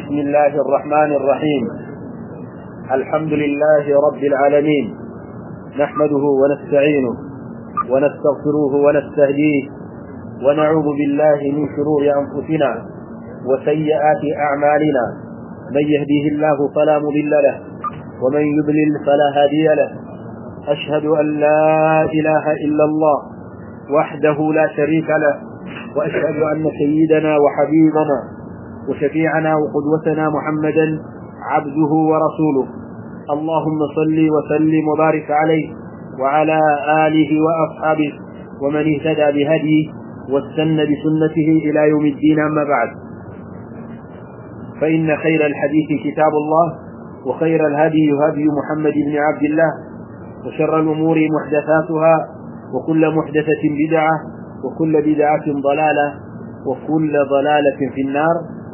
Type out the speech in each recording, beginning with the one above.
بسم الله الرحمن الرحيم الحمد لله رب العالمين نحمده ونستعينه ونستغفره ونستهديه ونعوذ بالله من شرور أنفسنا وسيئات أعمالنا من يهديه الله فلا مضل له ومن يضلل فلا هادي له أشهد أن لا إله إلا الله وحده لا شريك له وأشهد أن سيدنا وحبيبنا وشفيعنا وقدوتنا محمدا عبده ورسوله اللهم صل وسلم وبارك عليه وعلى آله وأصحابه ومن اهتدى بهديه واستنى بسنته إلى يوم الدين أما بعد فإن خير الحديث كتاب الله وخير الهدي هدي محمد بن عبد الله وشر الأمور محدثاتها وكل محدثة بدعة وكل بدعة ضلالة وكل ضلالة في النار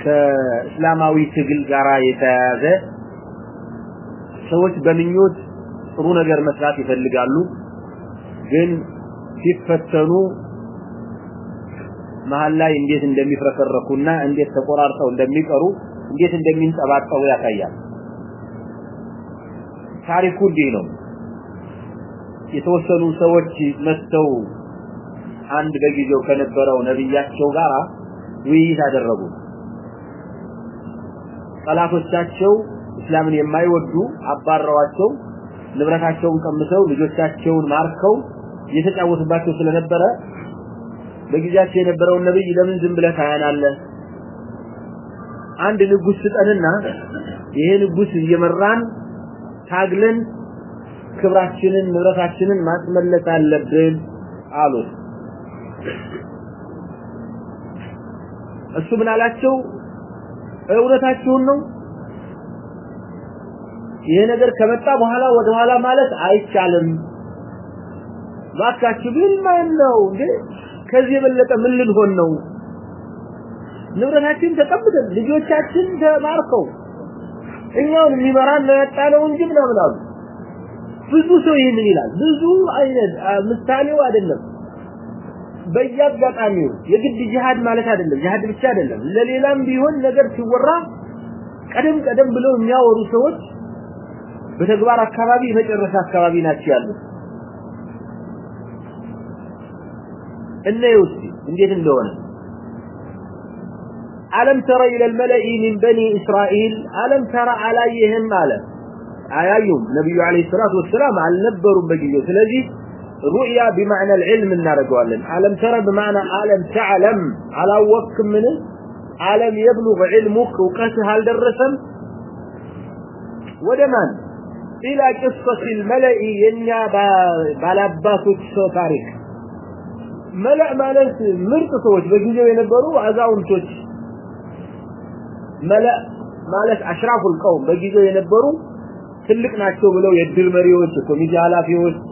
ከእስላማዊ ትግል ጋራ የተያያዘ ሰዎች በምኞት ጥሩ ነገር መስራት ይፈልጋሉ ግን ሲፈተኑ መሀል ላይ እንዴት እንደሚፍረከረኩና እንዴት ተቆራርጠው እንደሚቀሩ እንዴት እንደሚንጠባጠቡ ያሳያል ታሪኩ እንዲህ ነው የተወሰኑ ሰዎች መጥተው አንድ በጊዜው ከነበረው ነቢያቸው ጋር ውይይት አደረጉት ጣላቶቻቸው እስላምን የማይወዱ አባራዋቸው ንብረታቸውን ቀምተው ልጆቻቸውን ማርከው የተጫወቱባቸው ስለነበረ በጊዜያቸው የነበረው ነብይ ለምን ዝም ብለ ታያናለ አንድ ንጉስ ጠንና ይሄ ንጉስ እየመራን ታግለን ክብራችንን ንብረታችንን ማስመለስ አለብን አሉት እሱ ምን አላቸው እውነታችሁን ነው ይሄ ነገር ከመጣ በኋላ ወደ ኋላ ማለት አይቻለም ባካችሁ ምን ማለት ነው እንዴ ከዚህ የበለጠ ምን ልንሆን ነው ንብረታችን ተጠብቀን ልጆቻችን ተማርከው እኛውን የሚመራን ነው ያጣነው እንጂ ምናምን አሉ ብዙ ሰው ይህንን ይላል ብዙ አይነት ምሳሌው አይደለም በየአጋጣሚው የግድ ጂሃድ ማለት አይደለም ጂሃድ ብቻ አይደለም ለሌላም ቢሆን ነገር ሲወራ ቀደም ቀደም ብለው የሚያወሩ ሰዎች በተግባር አካባቢ የመጨረሻ አካባቢ ናቸው ያሉት እነዩስ እንዴት እንደሆነ ألم تر إلى الملئ من بني إسرائيل ألم تر عليهم على آيهم نبي عليه الصلاة والسلام على النبر بجيه ثلاثي رؤيا بمعنى العلم النارجو قال لم ترى بمعنى عالم تعلم على وقت من عالم يبلغ علمك وقت هل درسن ودمان الى قصه الملائئ ينيا بالاباس سو تاريخ ملئ مالس مرت سوت بجيو ينبروا عزاون توت ملئ مالس اشراف القوم بجيو ينبروا تلقناكوا بلو يدل مريوت كوميديا لافيوت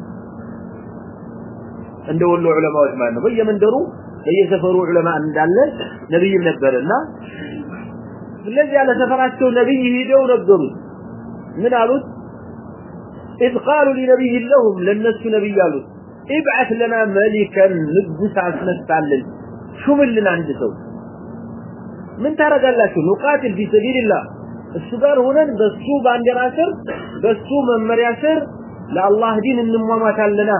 እንደ ወሎ ዑለማዎች ማለት ነው በየመንደሩ በየሰፈሩ ዑለማ እንዳለ ነብይም ነበርና ስለዚህ ያለ ሰፈራቸው ነብይ ሄደው ነገሩ ምን አሉት إذ قالوا لنبي لهم لنسوا نبي قالوا ابعث لنا ملكا نقص عسمستعلن شو من لنا عند سو من تارق الله شو نقاتل في سبيل الله السجار هنا بسو باندر عسر بسو من مريسر لأ الله دين النموامات لنا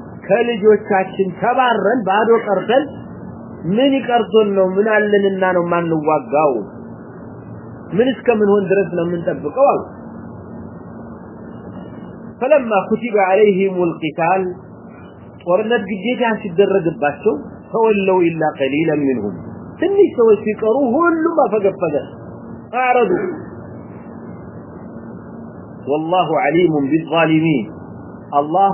ከልጆቻችን ተባረን ባዶ ቀርተን ምን ይቀርቶን ነው ምን አለንና ነው ማንዋጋው ምን እስከምን ሆን ድረስ ነው ምን ተጠብቀው አሉ فلما كتب عليهم القتال ጦርነት ግዴታ ሲደረግባቸው ተወለው إلا قليلا منهم ትንሽ ሰው ሲቀሩ ሁሉ ማፈገፈገ አረዱ والله عليم بالظالمين الله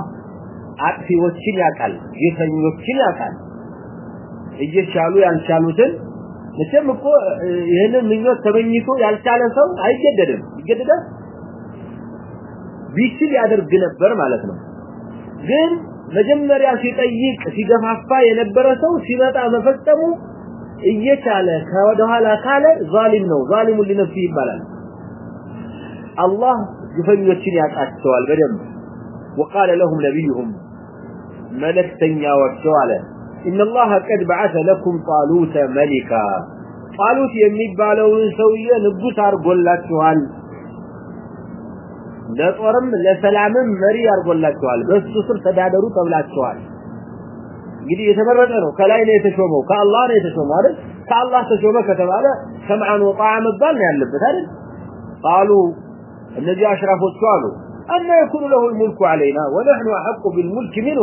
አጥፊዎችን ያቃል የሰኞችን ያቃል እየቻሉ ያልቻሉትን መቼም እኮ ይሄንን ምኞት ተመኝቶ ያልቻለ ሰው አይገደድም ይገደዳል ቢችል ያደርግ ነበር ማለት ነው ግን መጀመሪያ ሲጠይቅ ሲገፋፋ የነበረ ሰው ሲመጣ መፈጸሙ እየቻለ ከወደኋላ ካለ ዛሊም ነው ዛሊሙ ሊነፍስ ይባላል አላህ ግፈኞችን ያጣቸዋል በደም وقال لهم نبيهم መልእክተኛዎቹ አለ ኢነላህ ቀድ በዓተ ለኩም ጣሉተ መሊካ ጣሉት የሚባለውን ሰውዬ ንጉስ አርጎላችኋል ለጦርም ለሰላምም መሪ አርጎላችኋል በሱ ስር ተዳደሩ ተብላችኋል እንግዲህ የተመረጠ ነው ከላይ ነው የተሾመው ከአላህ ነው የተሾመው አይደል ከአላህ ተሾመ ከተባለ ሰምዓን ወጣዓ መባል ነው ያለበት አይደል ቃሉ እነዚህ አሽራፎቹ አሉ አና የኩኑ ለሁ ልሙልኩ ዐለይና ወነሕኑ አሐቁ ብልሙልክ ምንሁ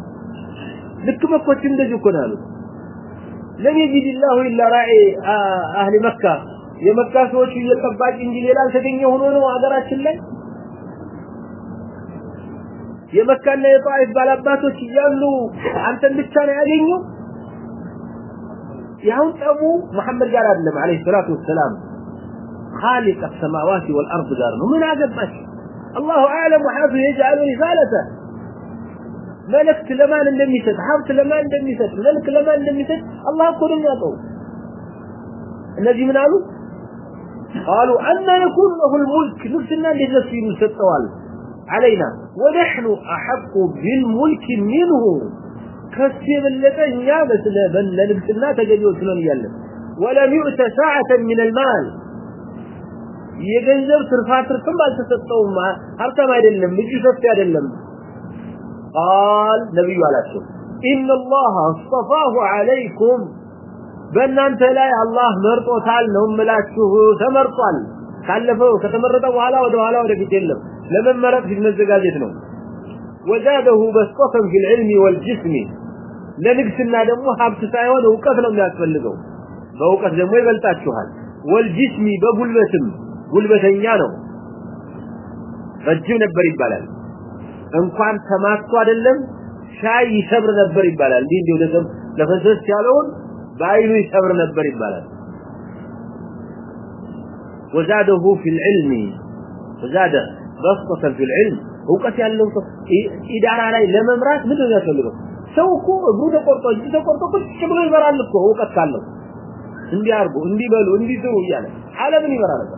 لكم اكو تشند يكون قالوا لن يجد الله الا راعي اهل مكه يا مكه سوچ يتباج انجي ليلا تغني هو نو اغراچن لا يا مكه لا يطائف بالاباتوش يالو انت بتشان يغنيو ያሁን ጠቡ መሐመድ ጋር አይደለም አለይሂ ሰላቱ ወሰላም خالق السماوات والارض ጋር ነው ምን አገባሽ الله اعلم وحافظ يجعل رسالته መልእክት ለማን እንደሚሰጥ ሀብት ለማን እንደሚሰጥ መልክ ለማን እንደሚሰጥ አላህ እኮ ነው የሚያውቀው እነዚህ ምን አሉ الذي من قاله قالوا أنا يكون له الملك نفسنا لذا في نسد طوال علينا ونحن أحق بالملك منه كثير من لبن يا بس لبن لنبسنا تجد يوسنا ليالك ولم يؤس ساعة من المال يجنزل ترفع ترفع ترفع ترفع ترفع ترفع ترفع ترفع ترفع ترفع ترفع قال نبي عليه ان الله اصطفاه عليكم بان انت لا يا الله مرطو قال لهم لا تشو تمرطوا قال لهم كتمرطوا وهلا وهلا ولا في لمن مرض في المزجاجيت نو وزاده بسقط في العلم والجسم لا نقصنا دم حبس سايون وقت لم يتفلدوا بوقت دم يبلطاشوا والجسم بغلبتم غلبتنيا نو رجو نبر يبالال እንኳን ተማስቶ አይደለም ሻይ ይሰብር ነበር ይባላል እንዴ እንደው ደግሞ ለፈሰስ ያለውን ባይሉ ይሰብር ነበር ይባላል وزاده في العلم وزاد بسطه في العلم اوقات ያለው ኢዳራ ላይ ለመምራት ምን ያሰልበው ሰው እኮ እግሩ ተቆርጦ እጅ ተቆርጦ ቁጭ ብሎ ይበራል እኮ እውቀት ካለው እንዲያርጉ እንዲበሉ እንዲዝሩ እያለ አለምን ይበራል እኮ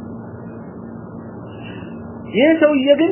ይሄ ሰውዬ ግን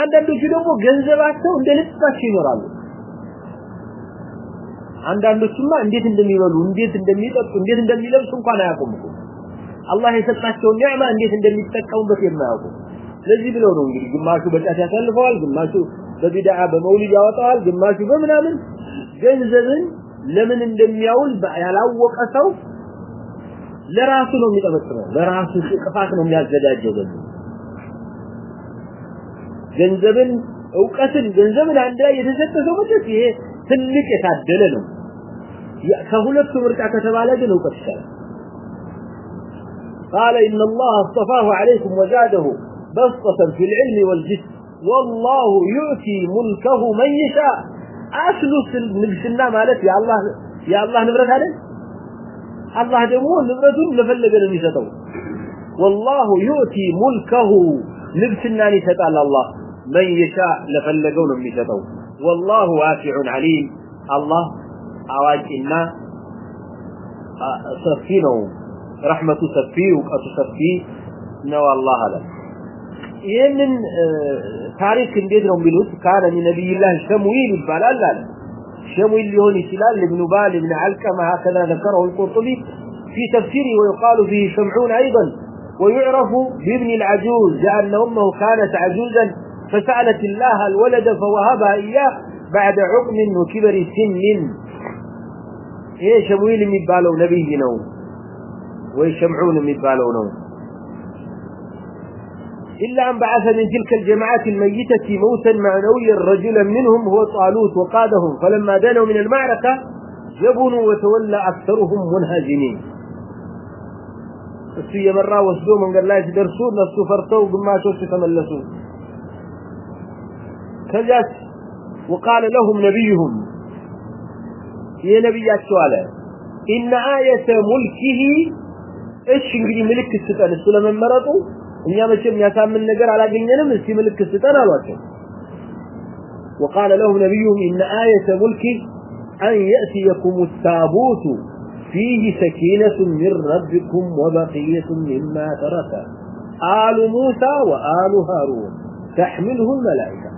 አንዳንዶቹ ደግሞ ገንዘባቸው እንደ ልብሳቸው ይኖራሉ አንዳንዶቹማ እንዴት እንደሚበሉ እንዴት እንደሚጠጡ እንዴት እንደሚለብሱ እንኳን አያውቁም አላህ የሰጣቸው ኒዕማ እንዴት እንደሚጠቀሙበት የማያውቁ ስለዚህ ብለው ነው እንግዲህ ግማሹ በጫት ያሳልፈዋል ግማሹ በቢድዓ በመውሊድ ያወጣዋል ግማሹ በምናምን ገንዘብን ለምን እንደሚያውል ያላወቀ ሰው ለራሱ ነው የሚጠበጥበው ለራሱ ቅፋት ነው የሚያዘጋጀው ገንዘብ ገንዘብን እውቀትን ገንዘብን አንድ ላይ የተሰጠ ሰው ማለት ይሄ ትልቅ የታደለ ነው ከሁለቱ ምርጫ ከተባለ ግን እውቀት ይሻላል قال إن الله اصطفاه عليكم وزاده بسطة في العلم والجسم والله يؤتي ملكه من يشاء أصل نبسنا مالت يا الله يا الله نبرت هذا الله ደግሞ ንብረቱን ለፈለገ ነው የሚሰጠው والله يؤتي ملكه نبسنا يسطال الله من يشاء لفلقون من بشطو والله واسع عليم الله عواجئنا سفينه رحمة سفينه وقت سفينه نوى الله لك يمن تاريخ بيدنا بالوث كان من نبي الله شمويل البلال شمويل اللي سلال لابن بال ابن علكم هكذا ذكره القرطبي في تفسيره ويقال فيه شمعون أيضا ويعرف بابن العجوز لأن أمه كانت عجوزا فسألت الله الولد فوهبا إياه بعد عقم وكبر سن من يشبوين من بالو نو ويشمعون من نو إلا أن بعث من تلك الجماعات الميتة موسى معنوي رجلا منهم هو طالوت وقادهم فلما دانوا من المعركة جبنوا وتولى أكثرهم منهزمين السيئة مرة وسلوما قال لا يتدرسون لا تفرطوا بما تفرطوا كذلك وقال لهم نبيهم يا نبي أشوالا إن آية ملكه إيش نقولي ملك الستان السلام من مرضه إن يا مشم يا سام من نقر على قنينة ملكي ملك الستان وقال لهم نبيهم إن آية ملكه أن يأتيكم التابوت فيه سكينة من ربكم وبقية مما ترك آل موسى وآل هارون تحمله الملائكة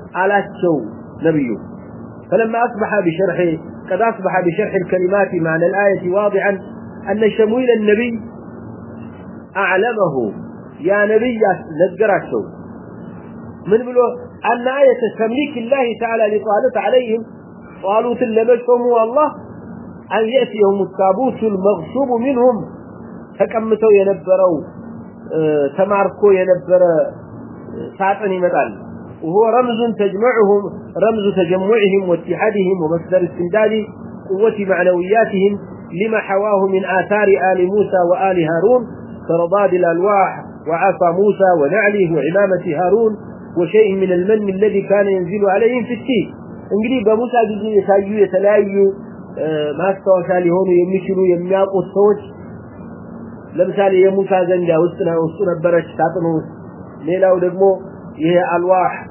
علاتشو نبيه فلما أصبح بشرح قد أصبح بشرح الكلمات معنى الآية واضعا أن شمويل النبي أعلمه يا نبي نذكراتشو من بلو أن آية تسمليك الله تعالى لطالت عليهم قالوا تلمشهم والله أن يأتيهم التابوت المغصوب منهم فكمتوا ينبروا تماركوا ينبروا ساعتني مدال وهو رمز تجمعهم رمز تجمعهم واتحادهم ومصدر استمداد قوة معنوياتهم لما حواه من آثار آل موسى وآل هارون كرباب الألواح وعصا موسى ونعله وعمامة هارون وشيء من المن الذي كان ينزل عليهم في التيه انجلي بموسى جزي يسايو يتلايو ما استوى هون يمشلو يمياقو الصوت لمثال يموسى زنجا وستنا وستنا برش ساطنو ليلة ودقمو هي ألواح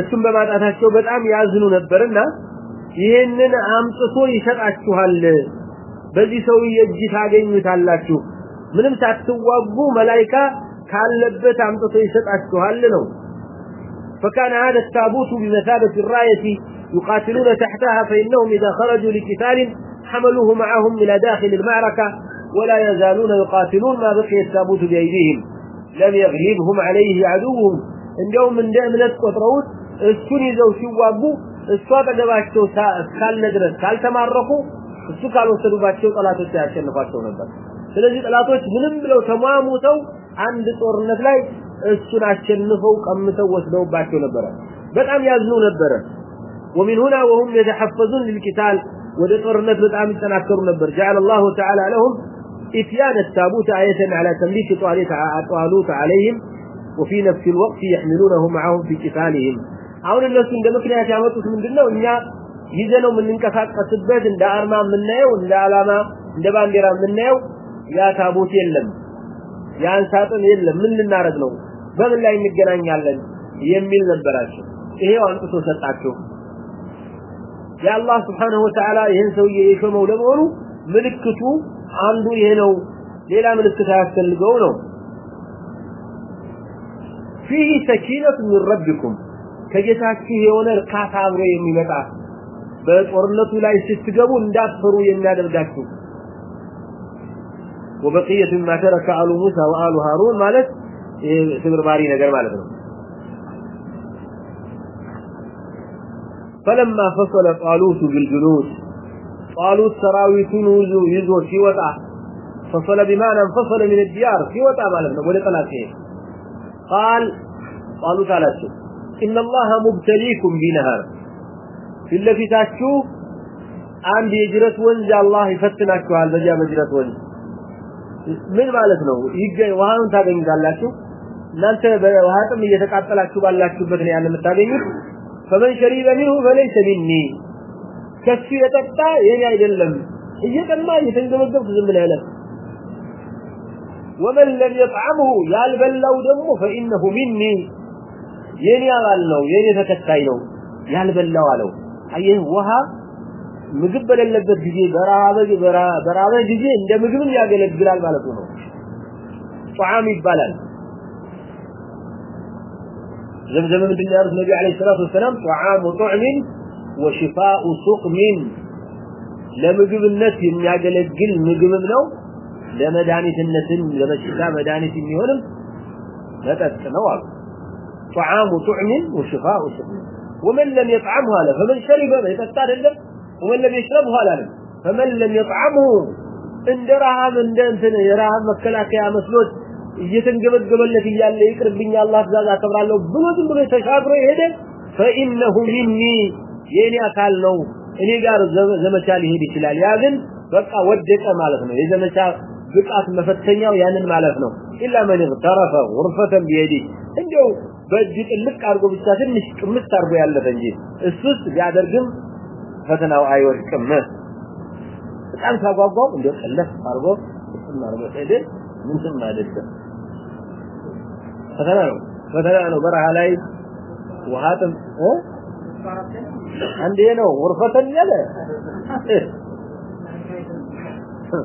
እሱም በማጣታቸው በጣም ያዝኑ ነበርና ይሄንን አምጥቶ ይሰጣችኋል በዚህ ሰው እጅ ታገኙታላችሁ ምንም ሳትዋጉ መላእክታ ካለበት አምጥቶ ይሰጣችኋል ነው فكان هذا التابوت بمثابة الراية يقاتلون تحتها فإنهم إذا خرجوا لقتال حملوه معهم إلى داخل المعركة ولا يزالون يقاتلون ما بقي التابوت بأيديهم لم يغلبهم عليه عدوهم እንዲያውም እንደ እምነት ቆጥረውት እሱን ይዘው ሲዋጉ እሱ አጠገባቸው እስካለ ድረስ ካልተማረኩ እሱ ካልወሰዱባቸው ጠላቶች ያሸንፏቸው ነበር ስለዚህ ጠላቶች ምንም ብለው ተሟሙተው አንድ ጦርነት ላይ እሱን አሸንፈው ቀምተው ወስደውባቸው ነበረ በጣም ያዝኑ ነበረ ومن هنا وهم يتحفزون للقتال ወደ ጦርነት በጣም ይጠናከሩ ነበር جعل الله تعالى لهم اتيان التابوت آية على تمليك طالوت عليهم وفي نفس الوقت يحملونه معهم في كفالهم አሁን እነሱ እንደ ምክንያት ያመጡት ምንድነው እኛ ይዘነው የምንንቀሳቀስበት እንደ አርማ የምናየው እንደ አላማ እንደ ባንዲራ የምናየው ያ ታቦት የለም ያን ሳጥን የለም ምን ልናረግ ነው በምን ላይ እንገናኛለን የሚል ነበራቸው ይሄው አንጥቶ ሰጣቸው የአላህ Subhanahu Wa Ta'ala ይሄን ሰውዬ የሾመው ለመሆኑ ምልክቱ አንዱ ይሄ ነው ሌላ ምልክት አያስፈልገው ነው فيه سكينة من ربكم كجتاك فيه هنا القاطع غير من مطاع بيت ورنته لا يستجابه انداد فروي انداد وبقية ما ترك آل موسى وآل هارون مالت سمر بارين اجر مالت فلما فصل طالوت بالجنود طالوت سراوي تنوز يزو في فصل بمعنى انفصل من الديار في وطع مالتنا ولي طلعته قال قالوا تعالى إن الله مبتليكم بنهر في الذي تأتشو عن بيجرة ونزع الله يفتنك على البجاء بجرة ونزع من معلث نو يجا يوهان تابعين قال لأتشو نانت وهاتم يتكعب لأتشو بأن لأتشو بأن يعلم يعني التابعين فمن شريب منه فليس مني كسو يتكتا يلي عيد اللم إيجا كان ما زمن علم ومن لم يطعمه يالبلو دمه فإنه مني ين يغلو ين يتكتينو يالبلو علو أيه وها مقبل اللذب جزي برابة جزي انت مقبل يقل الجلال ما لكونه طعام البلل زم زمان من بالله أرض النبي عليه الصلاة والسلام طعام طعم وشفاء سقم لمقبل الناس من يقل الجل مقبل منه ለመዳኒትነትም ለበሽታ መዳኒት የሚሆንም መጠጥ ነው አሉ طعام طعم وشفاء وشفاء ومن لم يطعمها له فمن شرب ما يتقى عندهم ومن لم يشربها له فمن لم يطعمه ان درهم ان انتن يرهم مكلاك يا مسلوت يتنجبد قبلت ياله يقربني الله عز وجل اكبر الله بلو زم بلو تشابره يهد فانه مني يعني اقال نو اني غير زمشال يهد يشلال يا زين بقى ودك مالك نو يزمشال ብቃት መፈተኛው ያንን ማለት ነው ኢላ ማን ይግተረፈ ወርፈተን ቢዲ እንደው በዚህ ጥልቅ አርጎ ብቻ ትንሽ ቅምት አርጎ ያለፈ እንጂ እሱስ ያደርግም ፈተናው አይወድቅም በጣም ታጓጓው እንደው ጥልቅ አርጎ እናርጎ ሄደ ምን ስለማደረገ ፈተና ነው ፈተና ነው በረሃ ላይ ውሃትም እ አንዴ ነው ወርፈተን ያለ Huh.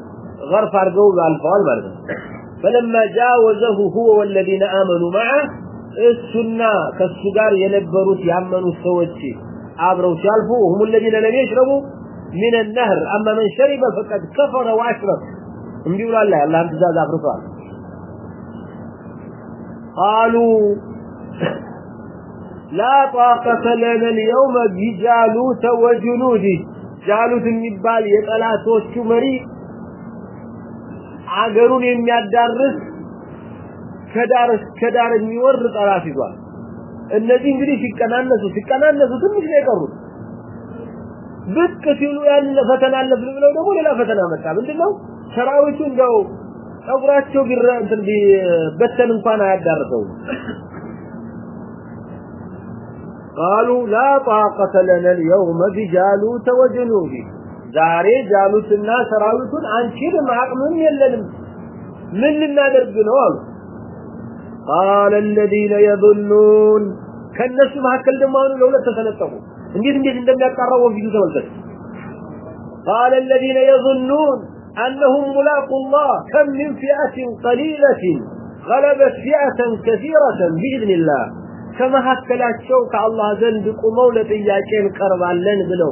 غرف أرجو ذا الفعل مرد فلما جاوزه هو والذين آمنوا معه السنة كالسجار ينبروا في عمن وصوتي عبروا في عالفه هم الذين لم يشربوا من النهر اما من شرب فقد كفر وأشرب هم يقولوا الله الله أنت زاد أخر قالوا لا طاقة لنا اليوم بجالوت وجنوده جالوت النبال يتلاتوش مريء አገሩን የሚያዳርስ ከዳር ከዳር የሚወርድ ጠላት ይዟል። እነዚህ እንግዲህ ሲቀናነሱ ሲቀናነሱ ትንሽ ነው የቀሩት። ብቅ ሲሉ ያለ ፈተና አለ ብለው ደግሞ ሌላ ፈተና መጣ። ምንድን ነው ሰራዊቱ እንደው ጸጉራቸው ቢረንትን ቢበተን እንኳን አያዳርሰው قالوا لا طاقة لنا اليوم بجالوت وجنوده ዛሬ ጃሉትና ሰራዊቱን አንቺ ለማቅመም የለንም ምን ልናደርግ ነው አሉ قال الذين يظنون كنس ما كل دمانو لولا تسلطقوا እንዴት እንዴት እንደሚያቀራው ወንጂ ተመልከቱ قال الذين يظنون انهم ملاقوا الله كم من فئه قليله غلبت فئه كثيره باذن الله كما حكلاچو كالله ዘንድ ቆመው ለጥያቄን ቀርባለን ብለው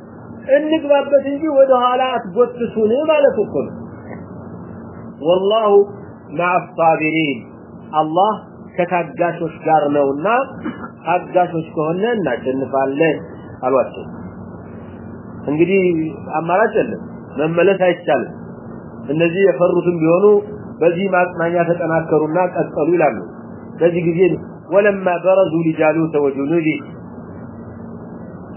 እንግባበት እንጂ ወደ ኋላ አትጎትሱን ማለት እኮ ነው والله مع الصابرين الله ከታጋሾች ጋር ነውና ታጋሾች ከሆነ እናሸንፋለን አሏቸው እንግዲህ አማራጭ የለም መመለስ አይቻልም እነዚህ የፈሩትም ቢሆኑ በዚህ ማጽናኛ ተጠናከሩና ቀጠሉ ይላሉ በዚህ ጊዜ ولما برزوا لجالوت وجنوده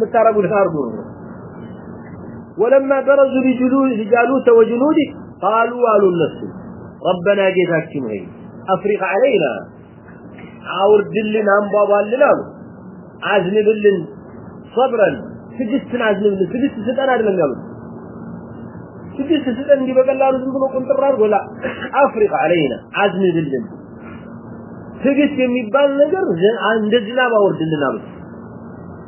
متعرب الهاربون ولما برزوا لجالوت وجنوده قالوا قالوا النفس ربنا جيتاكم هي أفرق علينا عاورد لنا انبابا لنا عزم بلن صبرا سجست عزم بلن سجست سجن عزم بلن سجست سجن دي بقلال زنبنا قلت الرار ولا أفرق علينا عزم بلن سجست يمي بان نجر عند الزناب عورد لنا بلن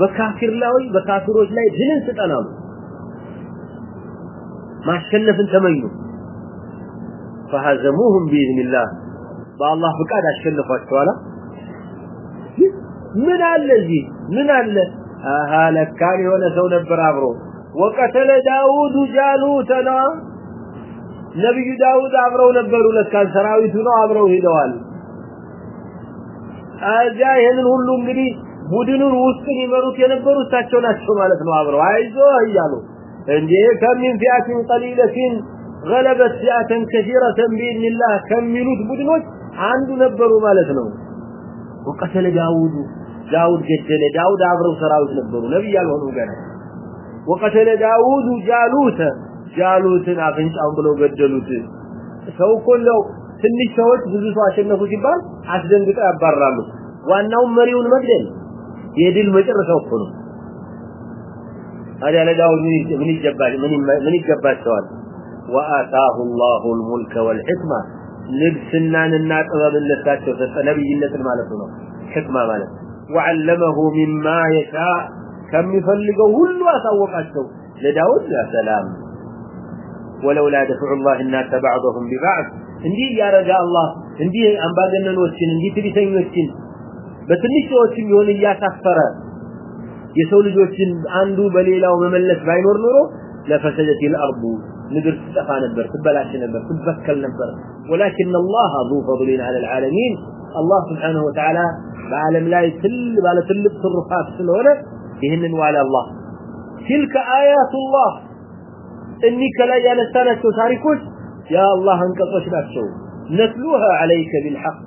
በካፊር ላይ በካፊሮች ላይ ድልን ስጠናሉ ማሸነፍን ተመኙ فهزموهم باذن الله በአላህ ፍቃድ አሸነፋቸዋል ምን አለ እዚህ ምን አለ አሃ ለካ የሆነ ሰው ነበር አብሮ ወቀተለ ዳውድ ጃሉት ነው ነብዩ ዳውድ አብረው ነበሩ ለካ ሰራዊቱ ነው አብረው ሄደዋል አጃ ይሄንን ሁሉ እንግዲህ ቡድኑን ውስጥ ሊመሩት የነበሩ እሳቸው ናቸው ማለት ነው አብረው አይዞ እያሉ እንዴ ከሚን ፊአትን ቀሊለትን غلبت فئات كثيره باذن الله كملوت بودنوت አንዱ ነበሩ ማለት ነው ወቀሰለ ዳውድ ዳውድ ገደለ ዳውድ አብረው ሰራዊት ነበሩ ነብያል ያልሆኑ ገና ወቀሰለ ዳውድ ጃሉት ጃሉትን አፍንጫውን ብለው ገደሉት ሰው ኮለው ትንሽ ሰዎች ብዙ ሰው አሸነፉ ሲባል አስደንግጠው ያባራሉ ዋናው መሪውን መግደል የድል መጨረሻው እኮ ነው አዲያ ለዳው ምን ይገባል ምን ይገባቸዋል وآتاه الله الملك والحكمة ልብስናንና ጥበብን ለታቸው ሰጠ ነብይነትን ማለት ነው ህክማ ማለት وعلمه مما يشاء كم يفلقوا كل واساوقاتهم لداود يا سلام ولولا دفع الله الناس بعضهم ببعض اندي يا رجاء الله اندي امبادنن وشين اندي تبيثين وشين በትንሽ ሰዎችም ይሆን ያሳፈረ የሰው ልጆችን አንዱ በሌላው መመለስ ባይኖር ኖሮ ለፈሰደት الارض ምድር ተፋ ነበር ትበላሽ ነበር ትበከል ነበር ولكن الله ذو فضل على العالمين الله سبحانه وتعالى بعالم لا يتل بعلى تلب صرفات سلولة بهنن وعلى الله تلك آيات الله انك لا يالسانة وشاركوش يا الله انك قصد نتلوها عليك بالحق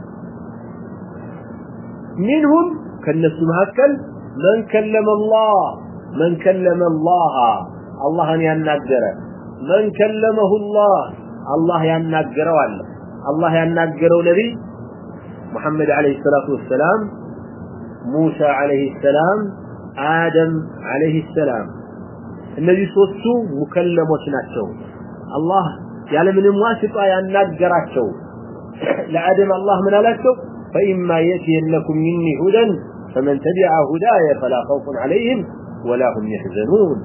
منهم كالناس مهكل من كلم الله من كلم الله الله أن ينقره من كلمه الله الله ينقره والله الله ينقره نبي محمد عليه الصلاة والسلام موسى عليه السلام آدم عليه السلام النبي صوته مكلم وشناته الله يعلم من المواسطة ينقره لعدم الله من ألاته فإما يتينكم مني هدى فمن تبع هدايا فلا خوف عليهم ولا هم يحزنون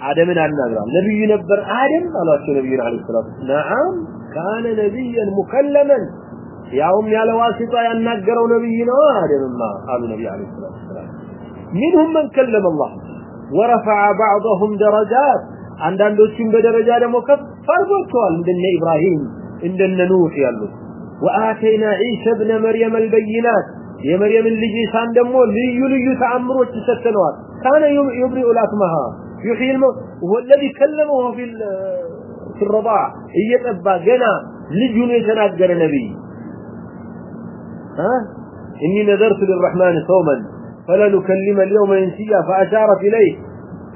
عدم الناقرة نبي نبر آدم على نبينا عليه الصلاة نعم كان نبيا مكلما يا أمي على واسطة الناقرة نبينا آدم ما قال نبي عليه الصلاة والسلام منهم من كلم الله ورفع بعضهم درجات عند أن دوشن بدرجات مكف فارضوا الكوال عندنا إبراهيم عندنا نوح يالله وآتينا عيسى ابن مريم البينات يا مريم اللي جيسان دمو لي يلي يتعمر وتستنوات كان يبرئ الأكمها يحيي الموت هو الذي كلمه في في الرضاع هي تبا جنا لي يتناك جنا نبي ها إني نذرت للرحمن صوما فلا نكلم اليوم إنسيا فأشارت إليه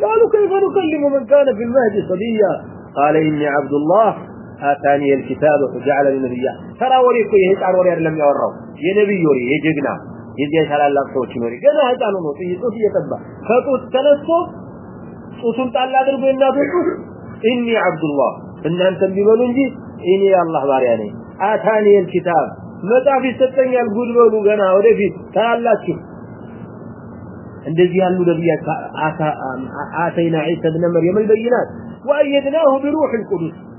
قالوا كيف نكلم من كان في المهد صبيا قال إني عبد الله آتاني الكتاب فجعلني نبيا ترى وريك يا وري عروري لم يوروا يا نبي يوري يا جقنا يجي على الله صوت نوري قال هذا نو في صوت يتبع فقلت تنسو صوتون تعالى ضربوا لنا اني عبد الله ان انت بيقولوا انجي اني الله بارياني آتاني الكتاب መጽሐፍ ይሰጠኛል ጉድ በሉ ገና ወደፊት ታላላችሁ እንደዚህ ያሉ ነቢያት አተይና ዒሳ ብነ መርየም البينات وايدناه بروح القدس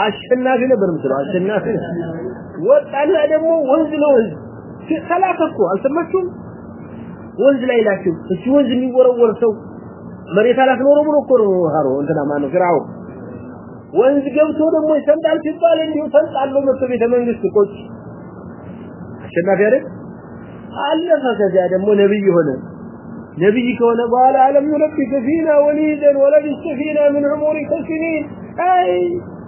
አሸናፊ ነበር የምትለው አሸናፊ ወጣና ደግሞ ወንዝ ነው ህዝብ ተላከኩ አልሰማችሁም ወንዝ ላይ ናቸው እሱ ወንዝ የሚወረወር ሰው መሬት አላት ኖሮ ብሎ እኮ ነው ሀሮ እንትና ማነው ግራው ወንዝ ገብቶ ደግሞ ይሰምጣል ሲባል እንዲሁ ሰምጣለ መጥቶ ቤተ መንግስት ቆጭ አሸናፊ አይደል አለፈ ከዚያ ደግሞ ነቢይ ሆነ ነቢይ ከሆነ በኋላ አለም ነብይ ከፊና ወሊደን ወለብ ስፊና ምን ዑሙሪ ከስኒን አይ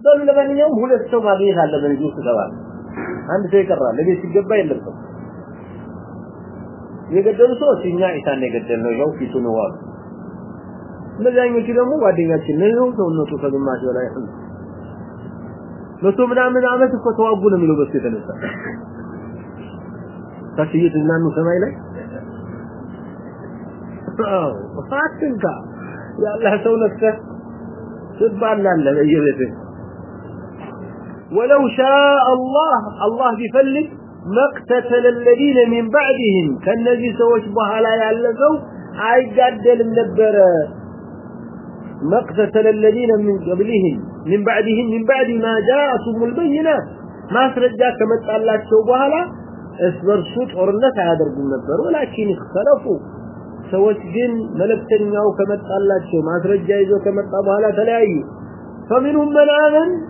ملو گا سمائی بار لگائیے ولو شاء الله الله بفلك ما اقتتل الذين من بعدهم كالنبي سوى بحالا على يعلقوا عيد جدا من ما اقتتل الذين من قبلهم من بعدهم من بعد ما جاءتهم صب البينة ما سرجى كما تقال لك شو بهلا اصبر شوط ارنت عادر بالنبار ولكن اختلفوا سوى الجن ملك تنعو كما تقال لك ما سرجى ايزو كما تقال فمنهم من آمن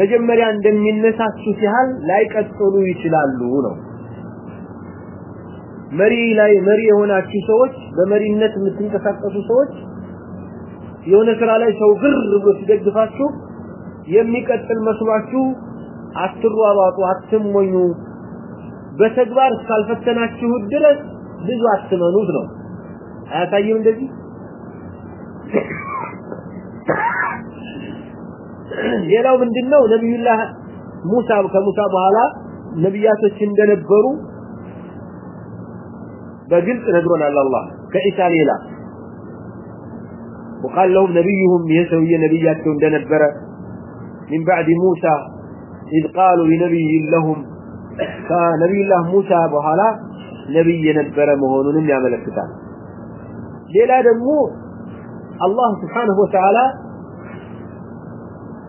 መጀመሪያ እንደሚነሳሱት ያህል ላይቀጥሉ ይችላሉ ነው መሪ ላይ መሪ የሆናችሁ ሰዎች በመሪነት የምትንቀሳቀሱ ሰዎች የሆነ ስራ ላይ ሰው ግር ብሎ ሲደግፋችሁ የሚቀጥል መስሏችሁ አትሯሯጡ አትሞኙ በተግባር እስካልፈተናችሁ ድረስ ብዙ አትመኑት ነው አያሳይም እንደዚህ ሌላው ምንድነው ነብዩላህ ሙሳ ከሙሳ በኋላ ነብያቶች እንደነበሩ በግልጽ ነግሮናል አላህ ከኢሳ ሌላ وقال لهم نبيهم يسوي نبياتهم دنبرة من بعد موسى إذ قالوا لنبي لهم كنبي الله موسى بحالا نبي ينبرة مهونون يعمل الكتاب ليلا دمو الله سبحانه وتعالى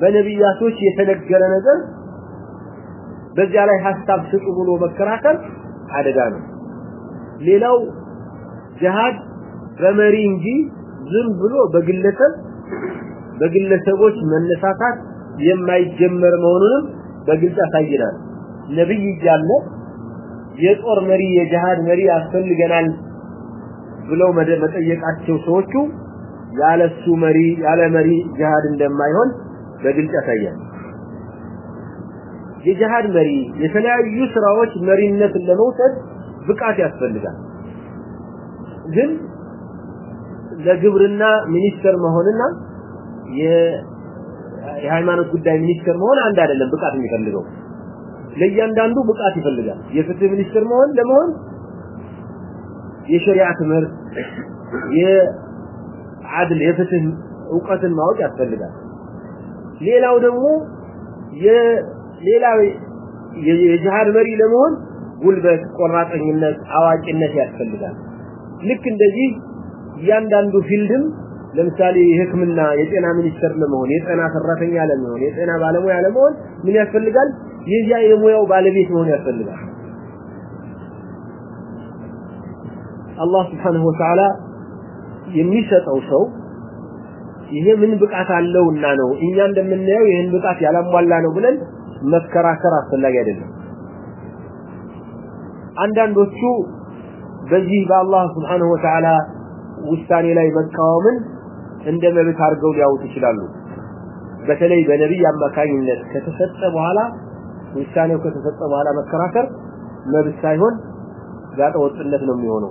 በነቢያቶች የተነገረ ነገር በዚያ ላይ ሐሳብ ስጡ ብሎ መከራከር አደጋ ነው። ሌላው ጅሃድ በመሪ እንጂ ዝም ብሎ በግለሰብ በግለሰቦች መነሳሳት የማይጀመር መሆኑንም በግልጽ ያሳየናል። ነቢይ እያለ የጦር መሪ የጅሃድ መሪ ያስፈልገናል ብለው መጠየቃቸው ሰዎቹ ያለሱ መሪ ያለ መሪ ጅሃድ እንደማይሆን በግልጽ ያሳያል የጂሃድ መሪ የተለያዩ ስራዎች መሪነት ለመውሰድ ብቃት ያስፈልጋል ግን ለግብርና ሚኒስተር መሆንና የሃይማኖት ጉዳይ ሚኒስተር መሆን አንድ አይደለም ብቃት የሚፈልገው ለእያንዳንዱ ብቃት ይፈልጋል የፍትህ ሚኒስተር መሆን ለመሆን የሸሪዓ ትምህርት የአድል የፍትህ እውቀትን ማወቅ ያስፈልጋል اللہ یہ سو سو ይሄ ምን ብቃት አለውና ነው እኛ እንደምንለው ይሄን ብቃት ያላሟላ ነው ብለን መከራከር አስፈልጋ አይደለም አንዳንዶቹ በዚህ በአላህ Subhanahu Wa Ta'ala ውሳኔ ላይ መቃወምን እንደ መብት አድርገው ሊያውጡ ይችላሉ በተለይ በነብይ አማካኝነት ከተሰጠ በኋላ ውሳኔው ከተሰጠ በኋላ መከራከር መብት ሳይሆን ጋጠወጥነት ነው የሚሆነው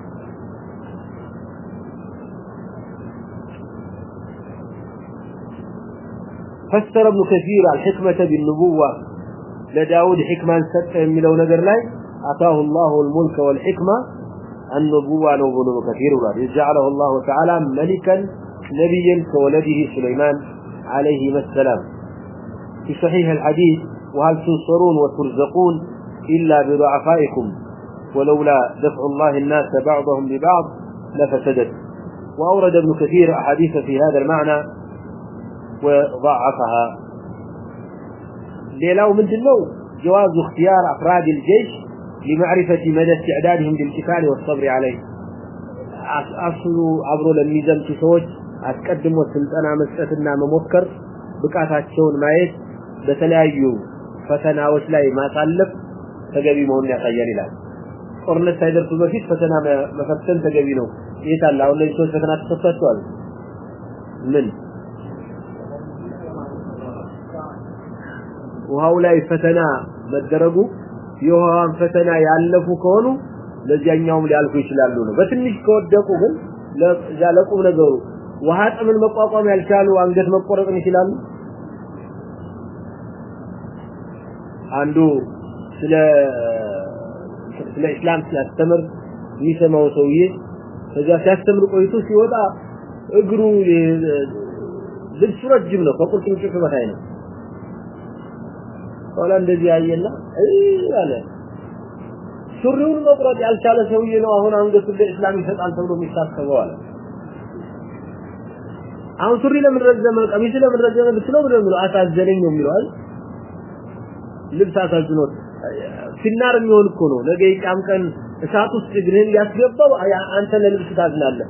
فسر ابن كثير الحكمة بالنبوة لداود حكمة من لو نقر لي أتاه الله الملك والحكمة النبوة نبوة ابن كثير جعله الله تعالى ملكا نبيا كولده سليمان عليه السلام في صحيح الحديث وهل تنصرون وترزقون إلا بضعفائكم ولولا دفع الله الناس بعضهم ببعض لفسدت وأورد ابن كثير أحاديث في هذا المعنى وضعفها ليلو من تلو جواز اختيار أفراد الجيش لمعرفة مدى استعدادهم بالكفال والصبر عليه أصل عبرو للميزان تسوج أتقدم والسلطان مسأتنا ممذكر بكاثات شون مايت بتلايو فتنا وسلاي ما تعلق تجبي مهم يقيل لها قرن السيدر في المفيد فتنا مفتن تجبينه إيه تعالى أولا يسوج فتنا تسفتوال من ውሃው ላይ ፈተና መደረጉ የውሃን ፈተና ያለፉ ከሆኑ ለዚያኛውም ሊያልፉ ይችላሉ ነው በትንሽ ከወደቁ ግን ለዛለቁም ነገሩ ውሃ ጥምን መቋቋም ያልቻሉ አንገት መቆረጥን ይችላሉ አንዱ ስለ ስለ እስላም ሲያስተምር የሚሰማው ሰውዬ ከዚያ ሲያስተምር ቆይቶ ሲወጣ እግሩ ልብሱ ረጅም ነው ከቁርጭምጭቱ በላይ ነው ኋላ እንደዚህ አየና አለ ሱሪውን መቁረጥ ያልቻለ ሰውዬ ነው አሁን አንገቱ በእስላም ይሰጣል ተብሎ የሚታሰበው አለ አሁን ሱሪ ለምን ረዘመ ቀሚስ ለምን ረዘመ ብትለው ብሎ ነው አታዘለኝ ነው የሚለው ልብስ አሳዝኖት ሲናር የሚሆን እኮ ነው ነገ ይቃም ቀን እሳት ውስጥ እግርህን ያስገባው አንተ ለልብስ ታዝናለህ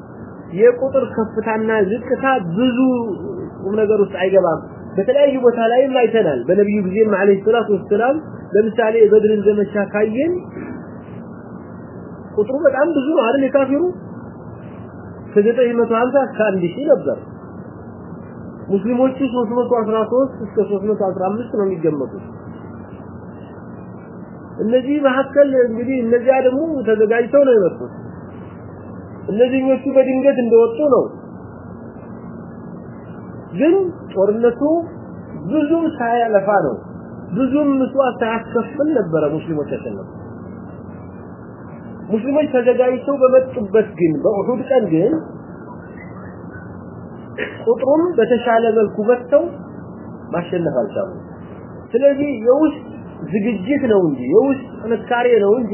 የቁጥር ከፍታና ዝቅታ ብዙ ቁም ነገር ውስጥ አይገባም። በተለያዩ ቦታ ላይም አይተናል። በነቢዩ ጊዜም ዓለይሂ ሰላቱ ወሰላም ለምሳሌ የበድርን ዘመቻ ካየን ቁጥሩ በጣም ብዙ ነው አይደል? የካፊሩ ከዘጠኝ መቶ ሀምሳ እስከ አንድ ሺህ ነበር። ሙስሊሞቹ 313 እስከ 315 ነው የሚገመቱት። እነዚህ መካከል እንግዲህ እነዚያ ደግሞ ተዘጋጅተው ነው የመጡት። እነዚህኞቹ በድንገት እንደወጡ ነው ግን ጦርነቱ ብዙም ሳያለፋ ነው ብዙም ምስዋዕት ሳያስከፍል ነበረ ሙስሊሞች ያሸነፉ ሙስሊሞች ተዘጋጅተው በመጡበት ግን በኡሁድ ቀን ግን ቁጥሩም በተሻለ መልኩ መጥተው ማሸነፍ አልቻሉ ስለዚህ የውስጥ ዝግጅት ነው እንጂ የውስጥ ጥንካሬ ነው እንጂ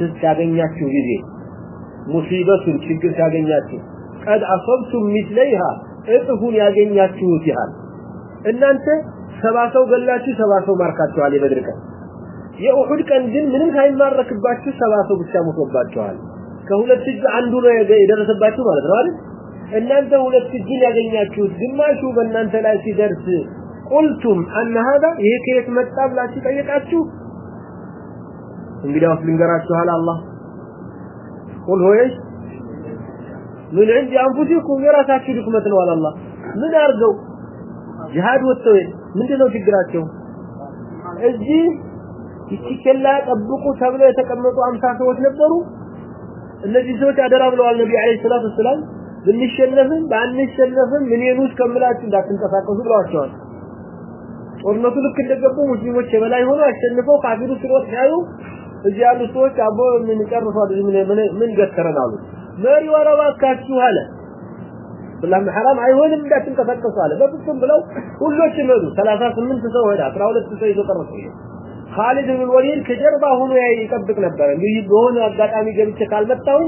نہ ایک متھی کا یہ کا እንግዲያውስ ልንገራችኋል አላህ ቁል ሆይ ምን እንዲ አንፉሲኩም የራሳችሁ ድክመት ነው አላላ ምን አርገው ጂሃድ ወጥተው ምንድን ነው ችግራቸው እዚህ ይችላ ጠብቁ ተብለው የተቀመጡ አምሳ ሰዎች ነበሩ እነዚህ ሰዎች አደራ ብለዋል ነቢ አለ ሰላት ወሰላም ብንሸነፍም ባንሸነፍም ምን ይሉ እስከምላችሁ እንዳትንቀሳቀሱ ብለዋቸዋል ጦርነቱ ልክ እንደገቡ ሙስሊሞች የበላይ ሆኖ አሸንፈው ካፊሩ ስሮት ያዩ እዚ ያሉ ሰዎች አቦ ምን ቀርፋ ምን ምን ገከረን አሉ መሪ ወረባ ካችሁ አለ ስላም ሐራም አይሆንም እንዳትን ተፈቀሰ አለ በፍጹም ብለው ሁሉች ይመዱ 38 ሰው ወደ 12 ሰው ይዞ ቀርፈ ኻሊድ ኢብኑ ወሊድ ከጀርባ ሆኖ ይጠብቅ ነበር ልጅ በሆነ አጋጣሚ ገብቼ ካልመጣሁ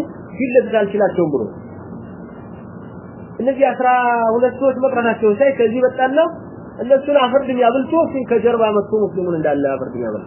ይለብዛል ይችላልቸው ብሎ እነዚህ 12 ሰዎች መቅረታቸው ሳይ ከዚህ በጣለው እነሱን አፈርድም ያብልቶ ሲን ከጀርባ መጥቶ ሙስሊሙን እንዳለ አፈርድም ያብልቶ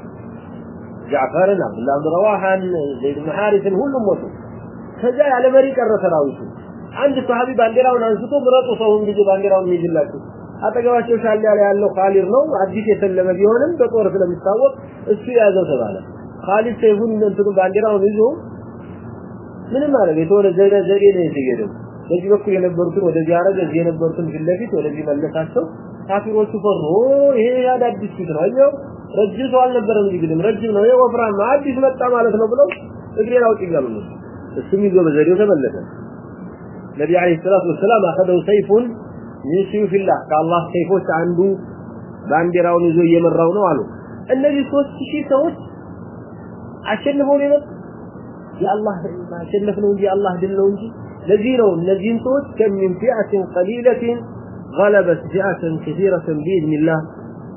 جعفر عبد الله بن رواحه عن زيد بن حارث كلهم موتوا فجاء على مريك الرسراويس عند الصحابي بانديراون انسطو مرطو صوهم بيجي بانديراون ميجلاتو حتى قواتشو شالي على يالو خالير نو عديت يسلم بيونم بطور فلم يستوق السوء يازو تبالا خالير سيفون ان انتو بانديراون يزو من المعنى بيتونا زيدا زيدا زيدا በዚህ በኩል የነበሩትን ወደዚህ አረገ እዚህ የነበሩትን ፊት ለፊት ወደዚህ መለሳቸው ካፊሮቹ ፈሮ ይሄ ያዳዲስ ፊት ነው ረጅም ሰው አልነበረም እንጂ ግን ረጅም ነው የወፍራ አዲስ መጣ ማለት ነው ብለው እግሬን አውጪ ይላሉ እሱም ይዞ በዘዴው ተመለሰ ነቢ ዐለይሂ ሰላቱ ወሰላም አኸደው ሰይፉን ሚን ሱዩፊላህ ከአላህ ሰይፎች አንዱ ባንዲራውን ይዞ እየመራው ነው አሉ እነዚህ ሶስት ሺህ ሰዎች አሸንፈው ነው ይመጡ የአላህ አሸነፍ ነው እንጂ የአላህ ድል ነው እንጂ ለዚህ ነው እነዚህን ሰዎች ከሚን ፊአትን ቀሊለትን ገለበት ፊአትን ከሲረትን ቢኢዝኒላህ